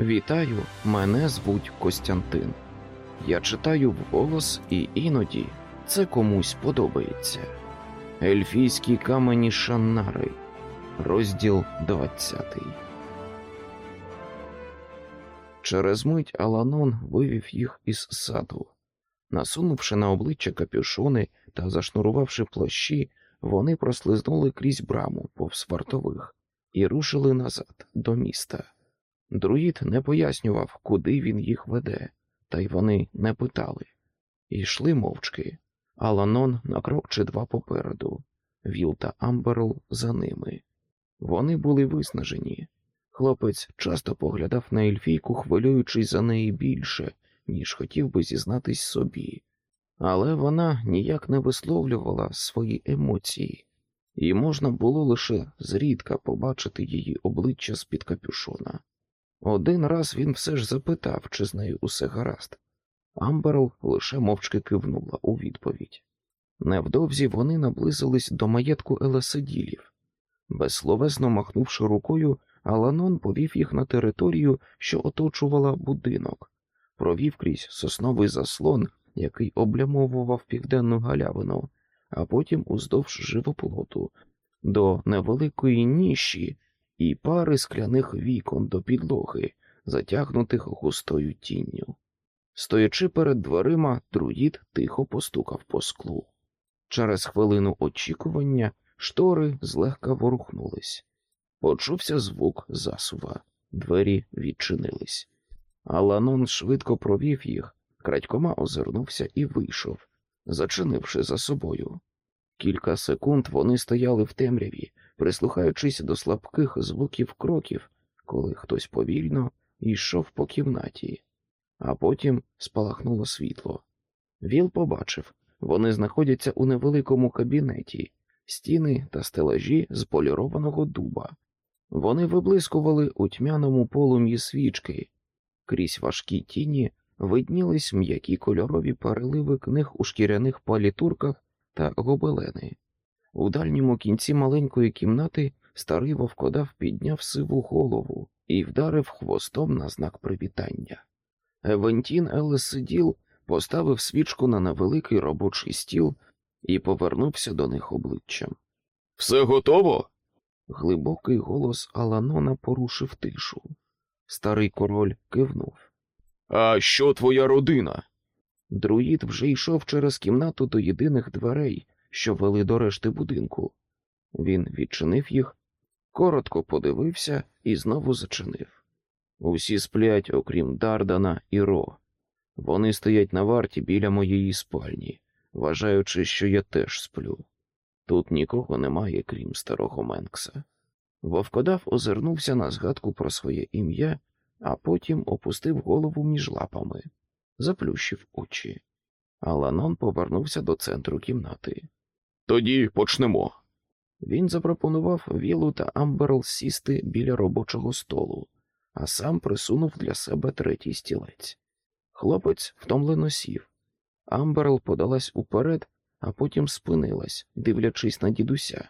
Вітаю, мене звуть Костянтин. Я читаю вголос і іноді це комусь подобається. Ельфійські камені Шаннари, розділ 20. Через мить Аланон вивів їх із саду. Насунувши на обличчя капюшони та зашнурувавши плащі, вони прослизнули крізь браму повз вартових і рушили назад до міста. Друїд не пояснював, куди він їх веде, та й вони не питали. Йшли мовчки, Аланон на крок чи два попереду, Віл та Амберл за ними. Вони були виснажені. Хлопець часто поглядав на ельфійку, хвилюючись за неї більше, ніж хотів би зізнатись собі, але вона ніяк не висловлювала свої емоції, і можна було лише зрідка побачити її обличчя з-під капюшона. Один раз він все ж запитав, чи з нею усе гаразд. Амберл лише мовчки кивнула у відповідь. Невдовзі вони наблизились до маєтку Елеседілів. Безсловесно махнувши рукою, Аланон повів їх на територію, що оточувала будинок, провів крізь сосновий заслон, який облямовував південну галявину, а потім уздовж живоплоту, до невеликої ніші і пари скляних вікон до підлоги, затягнутих густою тінню. Стоячи перед дверима, друїд тихо постукав по склу. Через хвилину очікування штори злегка ворухнулись. Почувся звук засува, двері відчинились. Аланон швидко провів їх, крадькома озирнувся і вийшов, зачинивши за собою. Кілька секунд вони стояли в темряві, прислухаючись до слабких звуків кроків, коли хтось повільно йшов по кімнаті, а потім спалахнуло світло. Віл побачив, вони знаходяться у невеликому кабінеті, стіни та стелажі з полірованого дуба. Вони виблискували у тьмяному полум'ї свічки, крізь важкі тіні виднілись м'які кольорові переливи книг у шкіряних палітурках та гобелени. У дальньому кінці маленької кімнати старий вовкодав підняв сиву голову і вдарив хвостом на знак привітання. Евентін Елесиділ поставив свічку на невеликий робочий стіл і повернувся до них обличчям. Все готово? Глибокий голос Аланона порушив тишу. Старий король кивнув. А що твоя родина? Друїд вже йшов через кімнату до єдиних дверей, що вели до решти будинку. Він відчинив їх, коротко подивився і знову зачинив. Усі сплять, окрім Дардана і Ро. Вони стоять на варті біля моєї спальні, вважаючи, що я теж сплю. Тут нікого немає, крім старого Менкса. Вовкодав озирнувся на згадку про своє ім'я, а потім опустив голову між лапами, заплющив очі. Аланон повернувся до центру кімнати. Тоді почнемо. Він запропонував Вілу та Амберл сісти біля робочого столу, а сам присунув для себе третій стілець. Хлопець втомлено сів. Амберл подалась уперед, а потім спинилась, дивлячись на дідуся.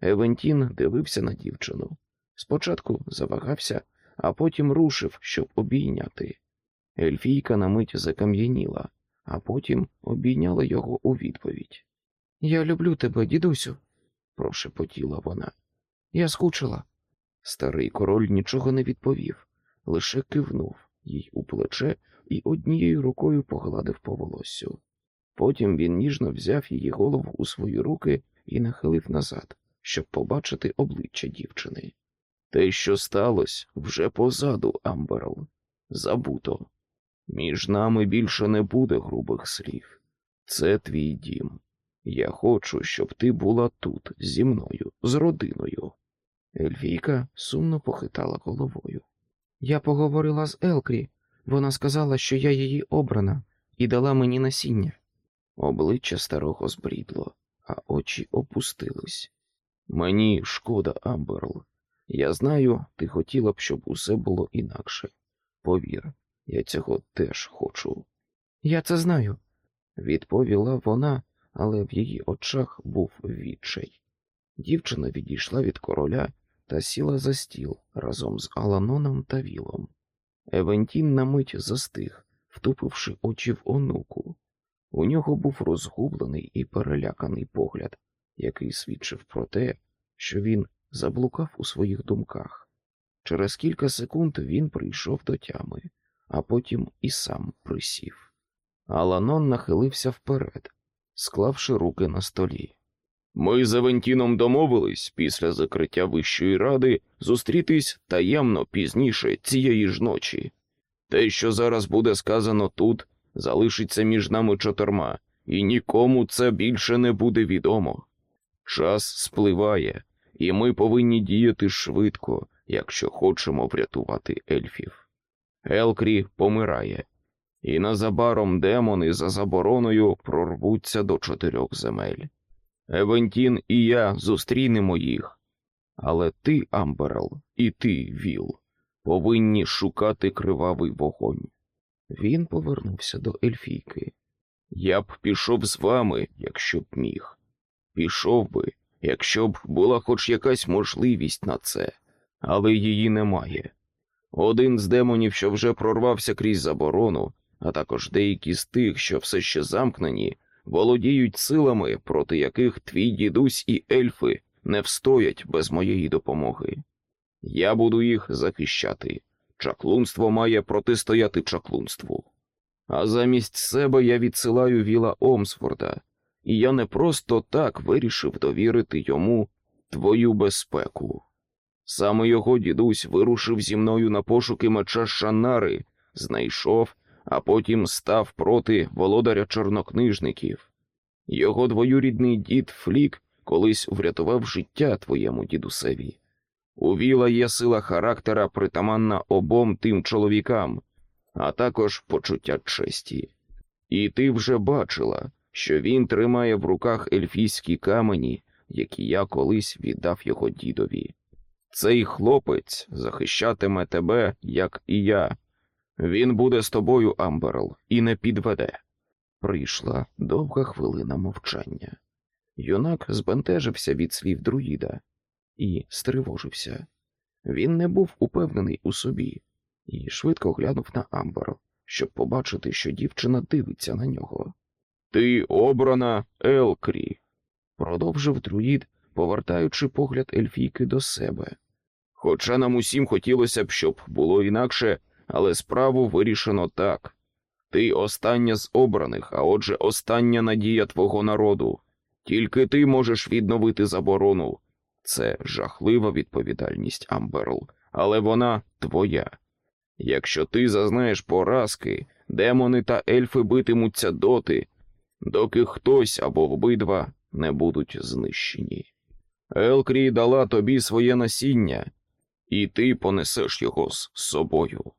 Евентін дивився на дівчину. Спочатку завагався, а потім рушив, щоб обійняти. Ельфійка на мить закам'яніла, а потім обійняла його у відповідь. Я люблю тебе, дідусю, прошепотіла вона. Я скучила. Старий король нічого не відповів, лише кивнув їй у плече і однією рукою погладив по волоссю. Потім він ніжно взяв її голову у свої руки і нахилив назад, щоб побачити обличчя дівчини. Те, що сталося, вже позаду, Амберл. Забуто. Між нами більше не буде грубих слів. Це твій дім. Я хочу, щоб ти була тут, зі мною, з родиною. Ельфійка сумно похитала головою. Я поговорила з Елкрі. Вона сказала, що я її обрана, і дала мені насіння. Обличчя старого зблідло, а очі опустились. Мені шкода, Амберл. Я знаю, ти хотіла б, щоб усе було інакше. Повір, я цього теж хочу. Я це знаю, відповіла вона, але в її очах був відчай. Дівчина відійшла від короля та сіла за стіл разом з Аланоном та Вілом. Евентін на мить застиг, втупивши очі в онуку. У нього був розгублений і переляканий погляд, який свідчив про те, що він заблукав у своїх думках. Через кілька секунд він прийшов до тями, а потім і сам присів. Аланон нахилився вперед, склавши руки на столі. Ми з Авентіном домовились після закриття Вищої ради зустрітись таємно пізніше цієї ж ночі. Те, що зараз буде сказано тут, залишиться між нами чотирма, і нікому це більше не буде відомо. Час спливає, і ми повинні діяти швидко, якщо хочемо врятувати ельфів. Елкрі помирає, і незабаром демони за забороною прорвуться до чотирьох земель. Евентін і я зустрінемо їх. Але ти, Амберел, і ти, Віл, повинні шукати кривавий вогонь. Він повернувся до Ельфійки. Я б пішов з вами, якщо б міг. Пішов би, якщо б була хоч якась можливість на це, але її немає. Один з демонів, що вже прорвався крізь заборону, а також деякі з тих, що все ще замкнені, володіють силами, проти яких твій дідусь і ельфи не встоять без моєї допомоги. Я буду їх захищати. Чаклунство має протистояти чаклунству. А замість себе я відсилаю віла Омсфорда, і я не просто так вирішив довірити йому твою безпеку. Саме його дідусь вирушив зі мною на пошуки меча Шанари, знайшов, а потім став проти володаря чорнокнижників. Його двоюрідний дід Флік колись врятував життя твоєму дідусеві. У Віла є сила характера, притаманна обом тим чоловікам, а також почуття честі. І ти вже бачила, що він тримає в руках ельфійські камені, які я колись віддав його дідові. Цей хлопець захищатиме тебе, як і я. Він буде з тобою, Амберл, і не підведе. Прийшла довга хвилина мовчання. Юнак збентежився від слів друїда і стривожився. Він не був упевнений у собі і швидко глянув на Амбер, щоб побачити, що дівчина дивиться на нього. Ти обрана Елкрі, продовжив друїд, повертаючи погляд ельфійки до себе. Хоча нам усім хотілося б, щоб було інакше, але справу вирішено так. Ти остання з обраних, а отже, остання надія твого народу. Тільки ти можеш відновити заборону. Це жахлива відповідальність, Амберл, але вона твоя. Якщо ти зазнаєш поразки, демони та ельфи битимуться доти, доки хтось або обидва не будуть знищені. Елкрі дала тобі своє насіння, і ти понесеш його з собою.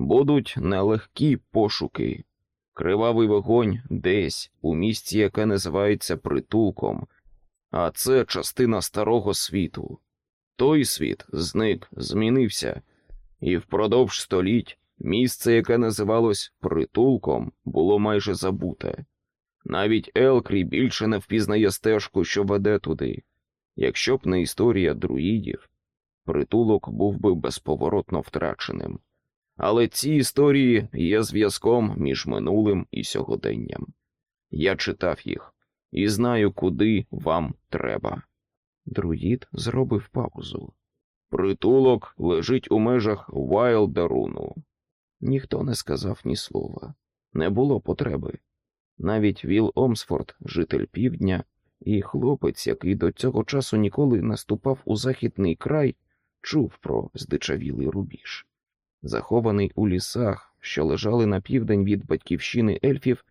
Будуть нелегкі пошуки. Кривавий вогонь десь у місці, яке називається притулком, а це частина старого світу. Той світ зник, змінився, і впродовж століть місце, яке називалось притулком, було майже забуте. Навіть Елкрі більше не впізнає стежку, що веде туди. Якщо б не історія друїдів, притулок був би безповоротно втраченим. Але ці історії є зв'язком між минулим і сьогоденням. Я читав їх і знаю, куди вам треба. Друїд зробив паузу. Притулок лежить у межах Вайлдаруну. Ніхто не сказав ні слова, не було потреби. Навіть Віл Омсфорд, житель півдня, і хлопець, який до цього часу ніколи не ступав у західний край, чув про здичавілий рубіж. Захований у лісах, що лежали на південь від батьківщини ельфів,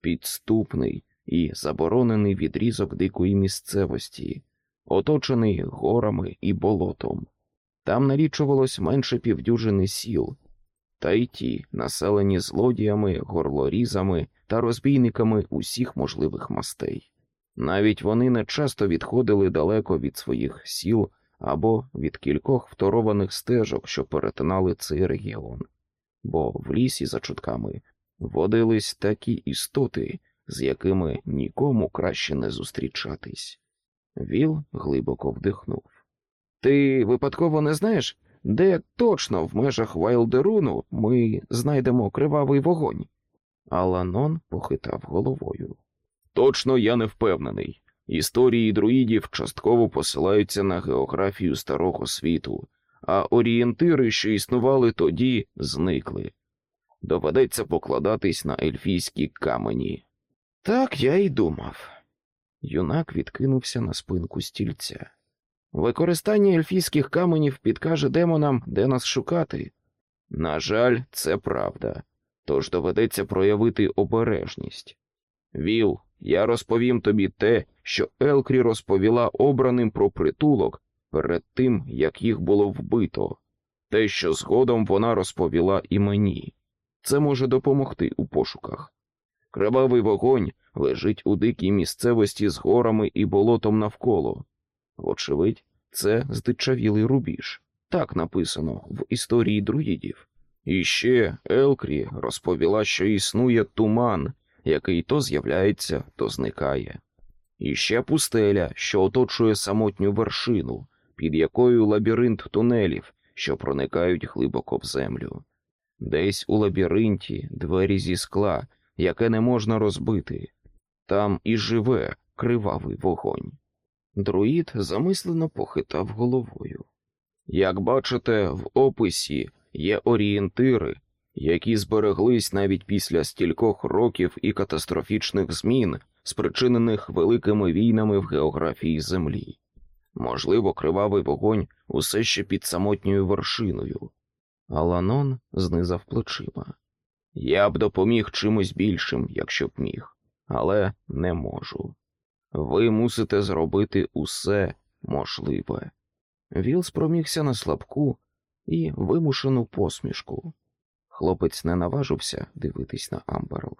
підступний і заборонений відрізок дикої місцевості, оточений горами і болотом. Там налічувалось менше півдюжини сіл, та й ті, населені злодіями, горлорізами та розбійниками усіх можливих мастей. Навіть вони не часто відходили далеко від своїх сіл або від кількох второваних стежок, що перетинали цей регіон, бо в лісі, за чутками, водились такі істоти, з якими нікому краще не зустрічатись. Віл глибоко вдихнув. Ти випадково не знаєш, де точно в межах Вайлдеруну ми знайдемо кривавий вогонь. Аланон похитав головою. Точно я не впевнений. Історії друїдів частково посилаються на географію старого світу, а орієнтири, що існували тоді, зникли. Доведеться покладатись на ельфійські камені. Так я й думав. Юнак відкинувся на спинку стільця. Використання ельфійських каменів підкаже демонам, де нас шукати. На жаль, це правда, тож доведеться проявити обережність. Віл, я розповім тобі те, що Елкрі розповіла обраним про притулок перед тим, як їх було вбито, те, що згодом вона розповіла і мені. Це може допомогти у пошуках. Кривавий вогонь лежить у дикій місцевості з горами і болотом навколо. Вочевидь, це здичавілий рубіж. Так написано в історії друїдів. І ще Елкрі розповіла, що існує туман, який то з'являється, то зникає. І ще пустеля, що оточує самотню вершину, під якою лабіринт тунелів, що проникають глибоко в землю. Десь у лабіринті двері зі скла, яке не можна розбити. Там і живе кривавий вогонь. Друїд замислено похитав головою. Як бачите, в описі є орієнтири, які збереглись навіть після стількох років і катастрофічних змін, спричинених великими війнами в географії Землі. Можливо, кривавий вогонь усе ще під самотньою вершиною. Аланон знизав плечима. Я б допоміг чимось більшим, якщо б міг, але не можу. Ви мусите зробити усе можливе. Віл спромігся на слабку і вимушену посмішку. Хлопець не наважився дивитись на Амберл.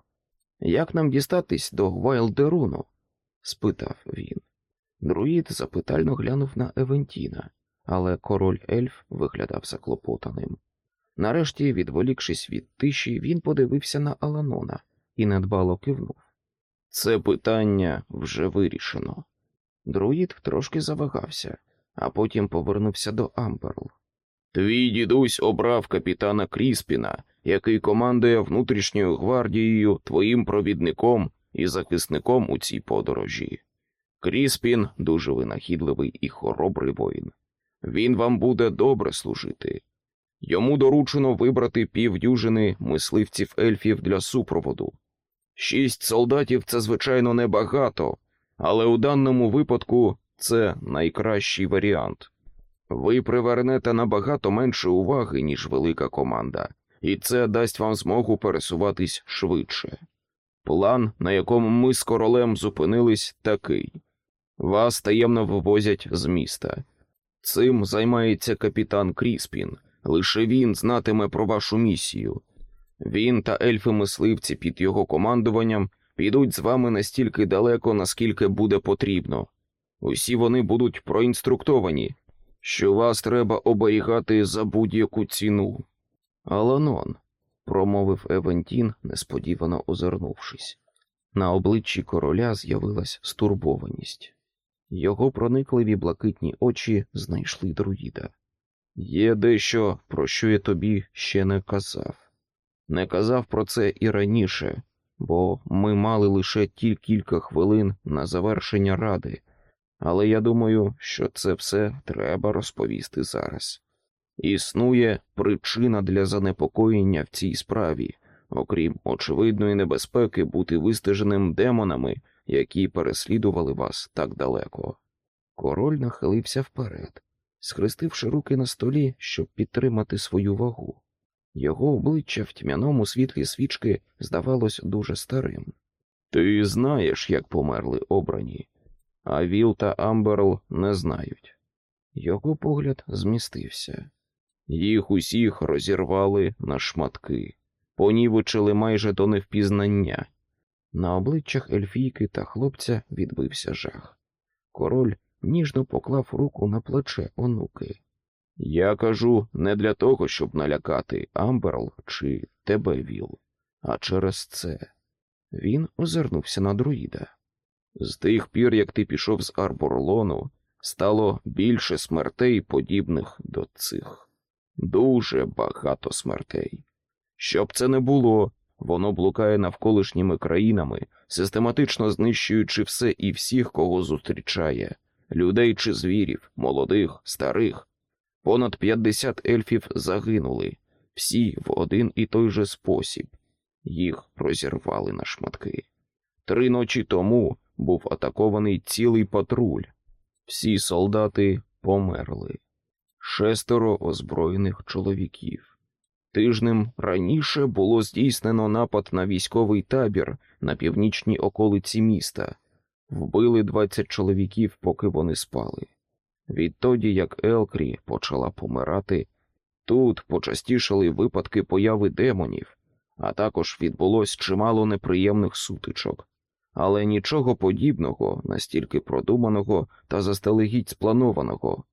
Як нам дістатись до Вайлдеруну? спитав він. Друїд запитально глянув на Евентіна, але король ельф виглядав заклопотаним. Нарешті, відволікшись від тиші, він подивився на Аланона і недбало кивнув. Це питання вже вирішено. Друїд трошки завагався, а потім повернувся до Амберл. Твій дідусь обрав капітана Кріспіна, який командує внутрішньою гвардією, твоїм провідником і захисником у цій подорожі. Кріспін дуже винахідливий і хоробрий воїн. Він вам буде добре служити. Йому доручено вибрати півдюжини мисливців ельфів для супроводу. Шість солдатів це, звичайно, небагато, але у даному випадку це найкращий варіант. Ви привернете набагато менше уваги, ніж велика команда, і це дасть вам змогу пересуватись швидше. План, на якому ми з королем зупинились, такий вас таємно вивозять з міста. Цим займається капітан Кріспін. Лише він знатиме про вашу місію. Він та ельфи-мисливці під його командуванням підуть з вами настільки далеко, наскільки буде потрібно. Усі вони будуть проінструктовані, що вас треба оберігати за будь-яку ціну. Аланон, промовив Евентін, несподівано озирнувшись. На обличчі короля з'явилась стурбованість. Його проникливі блакитні очі знайшли друїда. Є дещо, про що я тобі ще не казав. Не казав про це і раніше, бо ми мали лише ті кілька хвилин на завершення ради, але я думаю, що це все треба розповісти зараз. Існує причина для занепокоєння в цій справі, окрім очевидної небезпеки бути вистеженим демонами, які переслідували вас так далеко. Король нахилився вперед, схрестивши руки на столі, щоб підтримати свою вагу. Його обличчя в тьмяному світлі свічки здавалось дуже старим. Ти знаєш, як померли обрані, а Віл та Амберл не знають. Його погляд змістився. Їх усіх розірвали на шматки, понівечили майже до невпізнання. На обличчях ельфійки та хлопця відбився жах. Король ніжно поклав руку на плече онуки. Я кажу не для того, щоб налякати Амберл чи тебе Віл, а через це. Він озирнувся на друїда. З тих пір, як ти пішов з Арборлону, стало більше смертей, подібних до цих. Дуже багато смертей. Щоб це не було, воно блукає навколишніми країнами, систематично знищуючи все і всіх, кого зустрічає людей чи звірів, молодих, старих. Понад 50 ельфів загинули, всі в один і той же спосіб. Їх розірвали на шматки. Три ночі тому був атакований цілий патруль. Всі солдати померли. Шестеро озброєних чоловіків. Тижнем раніше було здійснено напад на військовий табір на північній околиці міста. Вбили 20 чоловіків, поки вони спали. Відтоді, як Елкрі почала помирати, тут почастішали випадки появи демонів, а також відбулось чимало неприємних сутичок, але нічого подібного, настільки продуманого та заздалегідь спланованого.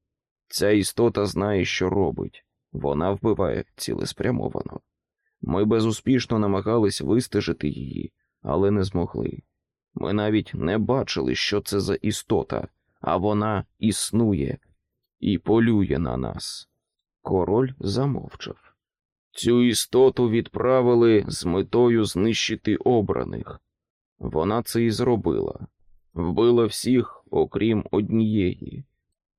Ця істота знає, що робить, вона вбиває цілеспрямовано. Ми безуспішно намагались вистежити її, але не змогли. Ми навіть не бачили, що це за істота, а вона існує і полює на нас. Король замовчав. Цю істоту відправили з метою знищити обраних. Вона це і зробила, вбила всіх, окрім однієї.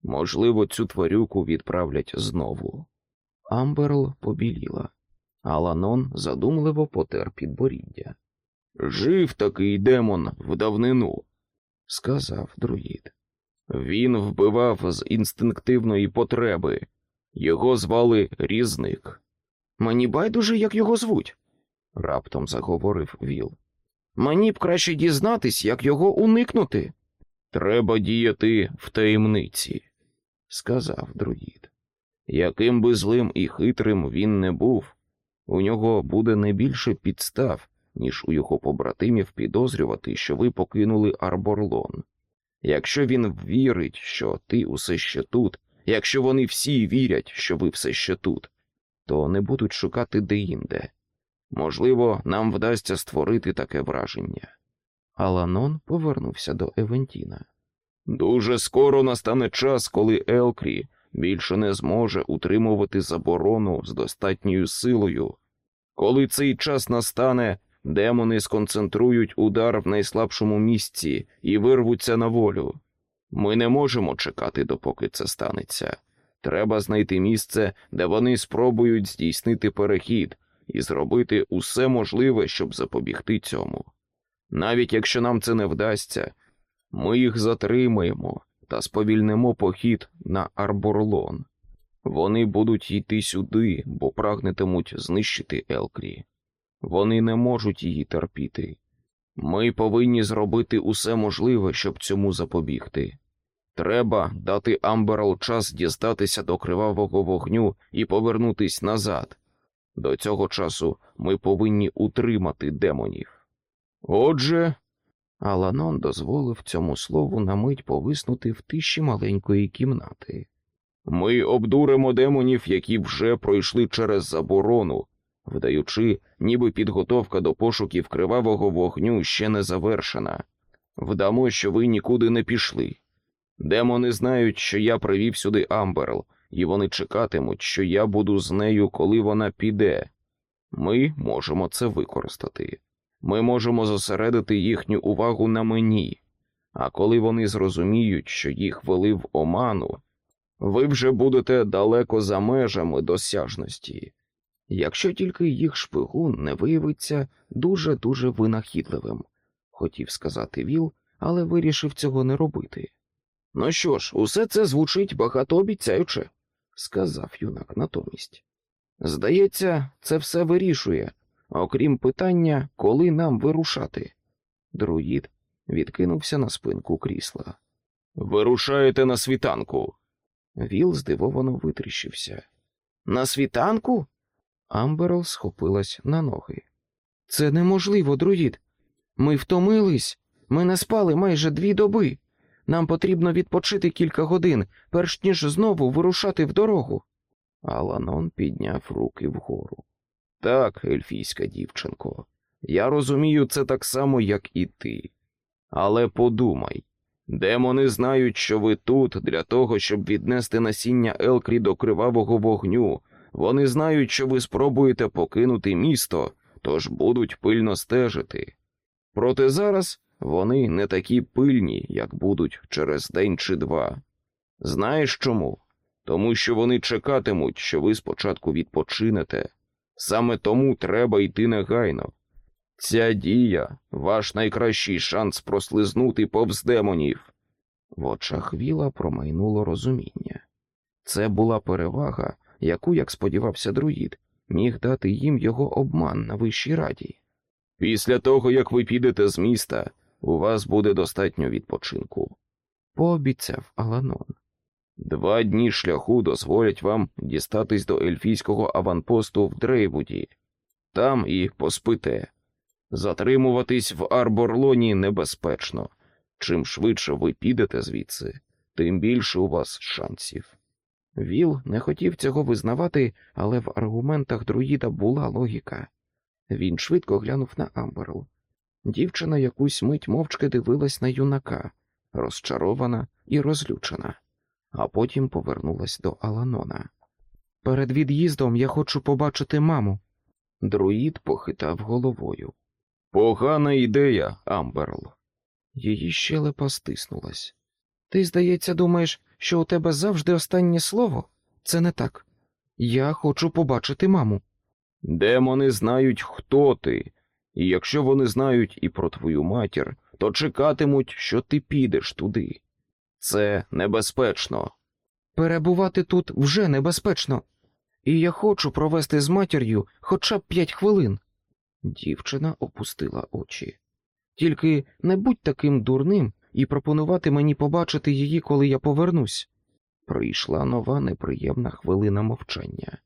Можливо, цю тварюку відправлять знову. Амберл побіліла, а Ланон задумливо потер підборіддя. Жив такий демон в давнину, сказав друїд. Він вбивав з інстинктивної потреби. Його звали Різник. Мені байдуже, як його звуть, раптом заговорив Віл. Мені б краще дізнатись, як його уникнути. Треба діяти в таємниці, сказав друїд. Яким би злим і хитрим він не був, у нього буде не більше підстав, ніж у його побратимів підозрювати, що ви покинули Арборлон. Якщо він вірить, що ти усе ще тут, якщо вони всі вірять, що ви все ще тут, то не будуть шукати деінде. Можливо, нам вдасться створити таке враження. Аланон повернувся до Евентіна. Дуже скоро настане час, коли Елкрі більше не зможе утримувати заборону з достатньою силою. Коли цей час настане, демони сконцентрують удар в найслабшому місці і вирвуться на волю. Ми не можемо чекати, допоки це станеться. Треба знайти місце, де вони спробують здійснити перехід і зробити усе можливе, щоб запобігти цьому. Навіть якщо нам це не вдасться, ми їх затримаємо та сповільнимо похід на Арборлон. Вони будуть йти сюди, бо прагнетимуть знищити Елкрі. Вони не можуть її терпіти. Ми повинні зробити усе можливе, щоб цьому запобігти. Треба дати Амберл час дістатися до кривавого вогню і повернутись назад. До цього часу ми повинні утримати демонів. Отже, Аланон дозволив цьому слову на мить повиснути в тиші маленької кімнати. Ми обдуримо демонів, які вже пройшли через заборону, вдаючи, ніби підготовка до пошуків кривавого вогню ще не завершена. Вдамо, що ви нікуди не пішли. Демони знають, що я привів сюди Амберл, і вони чекатимуть, що я буду з нею, коли вона піде. Ми можемо це використати. Ми можемо зосередити їхню увагу на мені, а коли вони зрозуміють, що їх вели в оману, ви вже будете далеко за межами досяжності, якщо тільки їх шпигун не виявиться дуже дуже винахідливим, хотів сказати Віл, але вирішив цього не робити. Ну що ж, усе це звучить багатообіцяюче, сказав юнак натомість. Здається, це все вирішує, окрім питання, коли нам вирушати. Друїд відкинувся на спинку крісла. Вирушаєте на світанку. Віл здивовано витріщився. На світанку? Амберл схопилась на ноги. Це неможливо, друїд. Ми втомились. Ми не спали майже дві доби. Нам потрібно відпочити кілька годин, перш ніж знову вирушати в дорогу. Аланон підняв руки вгору. Так, ельфійська дівчинко, я розумію це так само, як і ти. Але подумай, демони знають, що ви тут для того, щоб віднести насіння Елкрі до кривавого вогню, Вони знають, що ви спробуєте покинути місто, тож будуть пильно стежити. Проте зараз вони не такі пильні, як будуть через день чи два. Знаєш чому? Тому що вони чекатимуть, що ви спочатку відпочинете. Саме тому треба йти негайно. Ця дія ваш найкращий шанс прослизнути повз демонів. В очах Віла промайнуло розуміння. Це була перевага, яку, як сподівався друїд, міг дати їм його обман на вищій раді. Після того, як ви підете з міста, у вас буде достатньо відпочинку. Пообіцяв Аланон. Два дні шляху дозволять вам дістатись до ельфійського аванпосту в Дрейвуді. Там і поспите. Затримуватись в Арборлоні небезпечно. Чим швидше ви підете звідси, тим більше у вас шансів. Віл не хотів цього визнавати, але в аргументах друїда була логіка. Він швидко глянув на Амберл. Дівчина якусь мить мовчки дивилась на юнака, розчарована і розлючена, а потім повернулась до Аланона. Перед від'їздом я хочу побачити маму. Друїд похитав головою. Погана ідея, Амберл. Її щелепа стиснулась. Ти, здається, думаєш, що у тебе завжди останнє слово? Це не так. Я хочу побачити маму. Демони знають, хто ти, і якщо вони знають і про твою матір, то чекатимуть, що ти підеш туди. Це небезпечно. Перебувати тут вже небезпечно, і я хочу провести з матір'ю хоча б п'ять хвилин. Дівчина опустила очі. Тільки не будь таким дурним і пропонувати мені побачити її, коли я повернусь. Прийшла нова неприємна хвилина мовчання.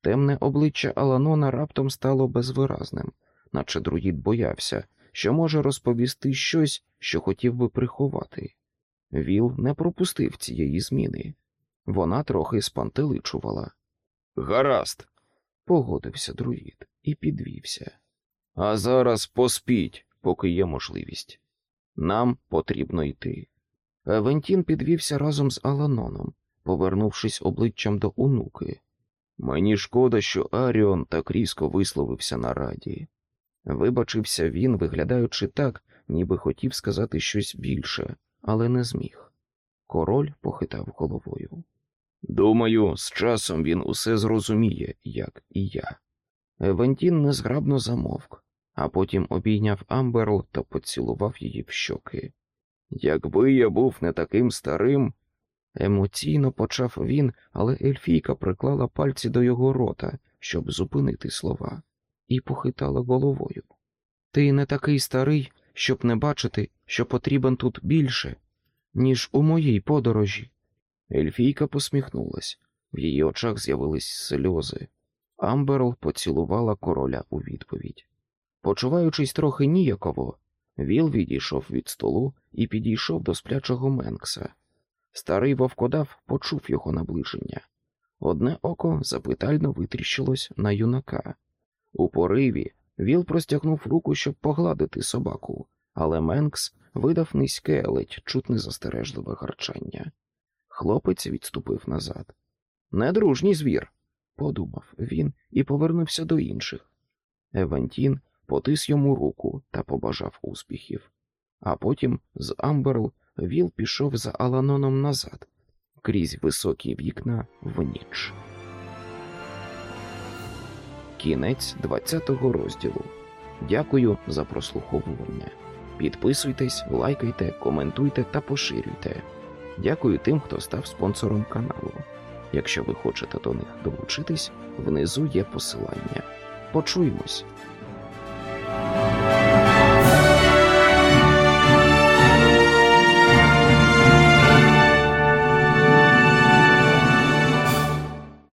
Темне обличчя Аланона раптом стало безвиразним, наче друїд боявся, що може розповісти щось, що хотів би приховати. Віл не пропустив цієї зміни. Вона трохи спантеличувала. Гаразд, Погодився друїд і підвівся. а зараз поспіть, поки є можливість. Нам потрібно йти. Вентін підвівся разом з Аланоном, повернувшись обличчям до онуки. Мені шкода, що Аріон так різко висловився на раді. Вибачився він, виглядаючи так, ніби хотів сказати щось більше, але не зміг. Король похитав головою. Думаю, з часом він усе зрозуміє, як і я. Вентін незграбно замовк, а потім обійняв Амберл та поцілував її в щоки. Якби я був не таким старим, Емоційно почав він, але Ельфійка приклала пальці до його рота, щоб зупинити слова, і похитала головою. Ти не такий старий, щоб не бачити, що потрібен тут більше, ніж у моїй подорожі. Ельфійка посміхнулась, в її очах з'явились сльози. Амберл поцілувала короля у відповідь. Почуваючись трохи ніяково, Віл відійшов від столу і підійшов до сплячого Менкса. Старий вовкодав почув його наближення. Одне око запитально витріщилось на юнака. У пориві Віл простягнув руку, щоб погладити собаку, але Менкс видав низьке, ледь чутне застережливе гарчання. Хлопець відступив назад. Недружній звір, подумав він і повернувся до інших. Евентін потис йому руку та побажав успіхів, а потім з Амберл Віл пішов за Аланоном назад, крізь високі вікна в ніч. Кінець 20 розділу. Дякую за прослуховування. Підписуйтесь, лайкайте, коментуйте та поширюйте. Дякую тим, хто став спонсором каналу. Якщо ви хочете до них долучитись, внизу є посилання. Почуємось!